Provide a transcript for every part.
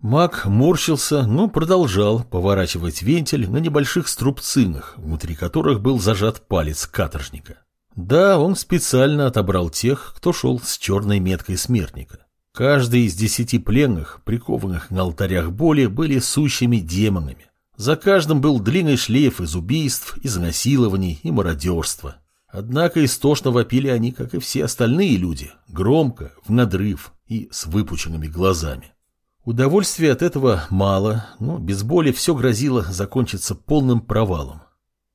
Маг морщился, но продолжал поворачивать вентиль на небольших струбцинах, внутри которых был зажат палец каторжника. Да, он специально отобрал тех, кто шел с черной меткой смертника. Каждый из десяти пленных, прикованных на алтарях боли, были сущими демонами. За каждым был длинный шлейф из убийств, изнасилований и мародерства. Однако истошно вопили они, как и все остальные люди, громко, в надрыв и с выпученными глазами. Удовольствия от этого мало, но без боли все грозило закончиться полным провалом.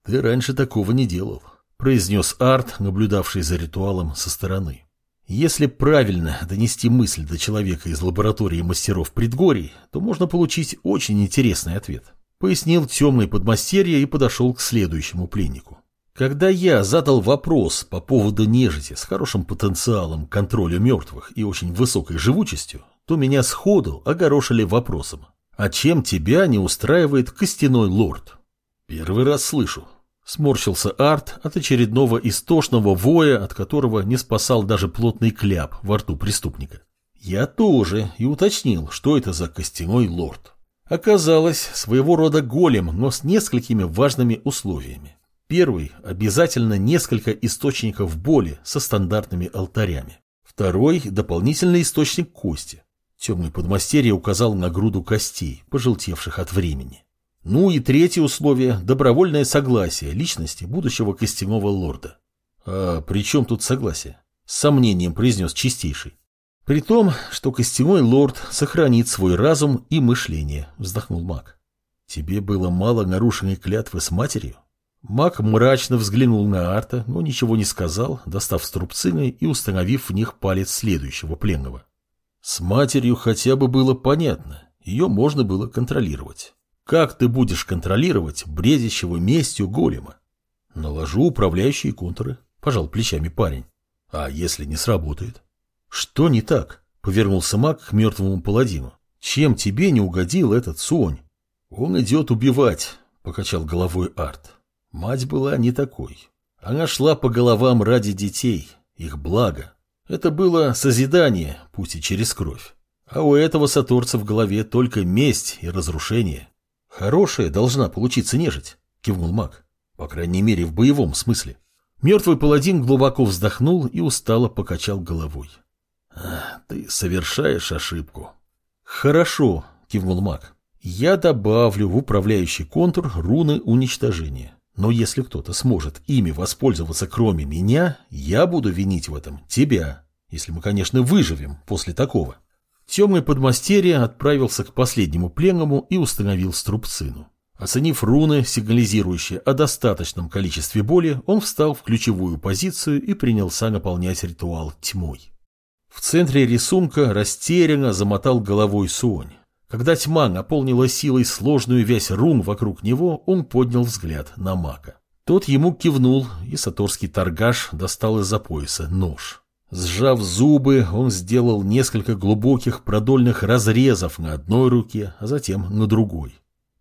«Ты раньше такого не делал», — произнес Арт, наблюдавший за ритуалом со стороны. Если правильно донести мысль до человека из лаборатории мастеров предгорий, то можно получить очень интересный ответ. Пояснил темный подмастерье и подошел к следующему пленнику. Когда я задал вопрос по поводу нежити с хорошим потенциалом контроля мертвых и очень высокой живучестью, то меня сходу огорошили вопросом. А чем тебя не устраивает костяной лорд? Первый раз слышу. Сморщился Арт от очередного истошного воя, от которого не спасал даже плотный кляп во рту преступника. Я тоже и уточнил, что это за костяной лорд. Оказалось, своего рода голем, но с несколькими важными условиями. Первый – обязательно несколько источников боли со стандартными алтарями. Второй – дополнительный источник кости. Темный подмастерье указал на груду костей, пожелтевших от времени. Ну и третье условие – добровольное согласие личности будущего костяного лорда. А при чем тут согласие? С сомнением произнес чистейший. При том, что костяной лорд сохранит свой разум и мышление, вздохнул маг. Тебе было мало нарушенной клятвы с матерью? Маг мрачно взглянул на Арта, но ничего не сказал, достав струбцины и установив в них палец следующего пленного. С матерью хотя бы было понятно, ее можно было контролировать. Как ты будешь контролировать бредящего местью голема? Наложу управляющие контуры, пожал плечами парень. А если не сработает? Что не так? Повернулся маг к мертвому паладину. Чем тебе не угодил этот сонь? Он идет убивать, покачал головой Арт. Мать была не такой. Она шла по головам ради детей, их блага. Это было созидание, пусть и через кровь. А у этого саторца в голове только месть и разрушение. Хорошая должна получиться нежить, кивнул маг. По крайней мере, в боевом смысле. Мертвый паладин глубоко вздохнул и устало покачал головой. «Ты совершаешь ошибку». «Хорошо», — кивнул маг. «Я добавлю в управляющий контур руны уничтожения. Но если кто-то сможет ими воспользоваться кроме меня, я буду винить в этом тебя, если мы, конечно, выживем после такого. Темный подмастерье отправился к последнему пленному и установил струбцину. Оценив руны, сигнализирующие о достаточном количестве боли, он встал в ключевую позицию и принялся наполнять ритуал тьмой. В центре рисунка растерянно замотал головой Суонь. Когда тьма наполнила силой сложную вязь рун вокруг него, он поднял взгляд на мака. Тот ему кивнул, и саторский торгаш достал из-за пояса нож. Сжав зубы, он сделал несколько глубоких продольных разрезов на одной руке, а затем на другой.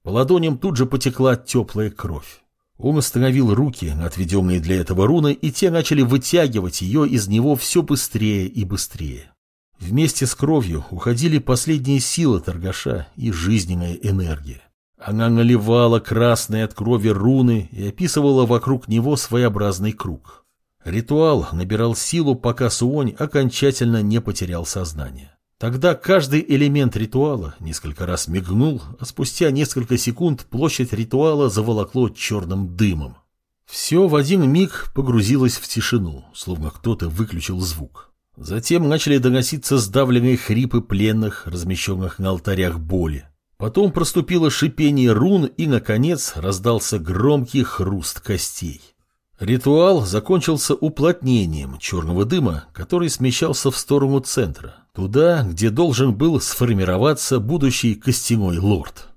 По ладоням тут же потекла теплая кровь. Он остановил руки, отведенные для этого руны, и те начали вытягивать ее из него все быстрее и быстрее. Вместе с кровью уходили последние силы торгаша и жизненная энергия. Она наливала красные от крови руны и описывала вокруг него своеобразный круг. Ритуал набирал силу, пока Суонь окончательно не потерял сознание. Тогда каждый элемент ритуала несколько раз мигнул, а спустя несколько секунд площадь ритуала заволокло черным дымом. Все в один миг погрузилось в тишину, словно кто-то выключил звук. Затем начали доноситься сдавленные хрипы пленных, размещенных на алтарях боли. Потом проступило шипение рун и, наконец, раздался громкий хруст костей. Ритуал закончился уплотнением черного дыма, который смещался в сторону центра, туда, где должен был сформироваться будущий костяной лорд.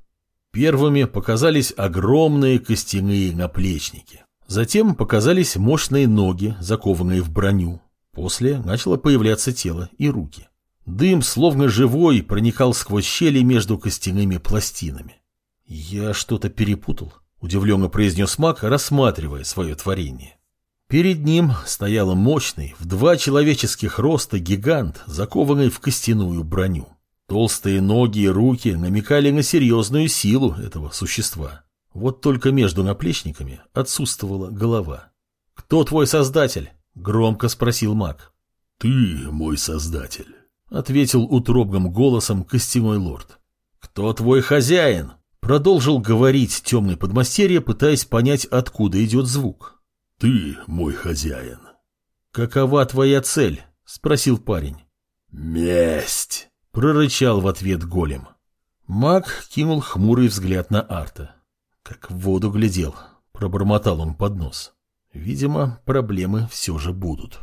Первыми показались огромные костяные наплечники. Затем показались мощные ноги, закованные в броню, После начало появляться тело и руки. Дым, словно живой, проникал сквозь щели между костяными пластинами. «Я что-то перепутал», — удивленно произнес маг, рассматривая свое творение. Перед ним стоял мощный, в два человеческих роста гигант, закованный в костяную броню. Толстые ноги и руки намекали на серьезную силу этого существа. Вот только между наплечниками отсутствовала голова. «Кто твой создатель?» — громко спросил маг. «Ты мой создатель», — ответил утробным голосом костяной лорд. «Кто твой хозяин?» — продолжил говорить темный подмастерье, пытаясь понять, откуда идет звук. «Ты мой хозяин». «Какова твоя цель?» — спросил парень. «Месть!» — прорычал в ответ голем. Маг кинул хмурый взгляд на Арта. Как в воду глядел, пробормотал он под нос. Видимо, проблемы все же будут.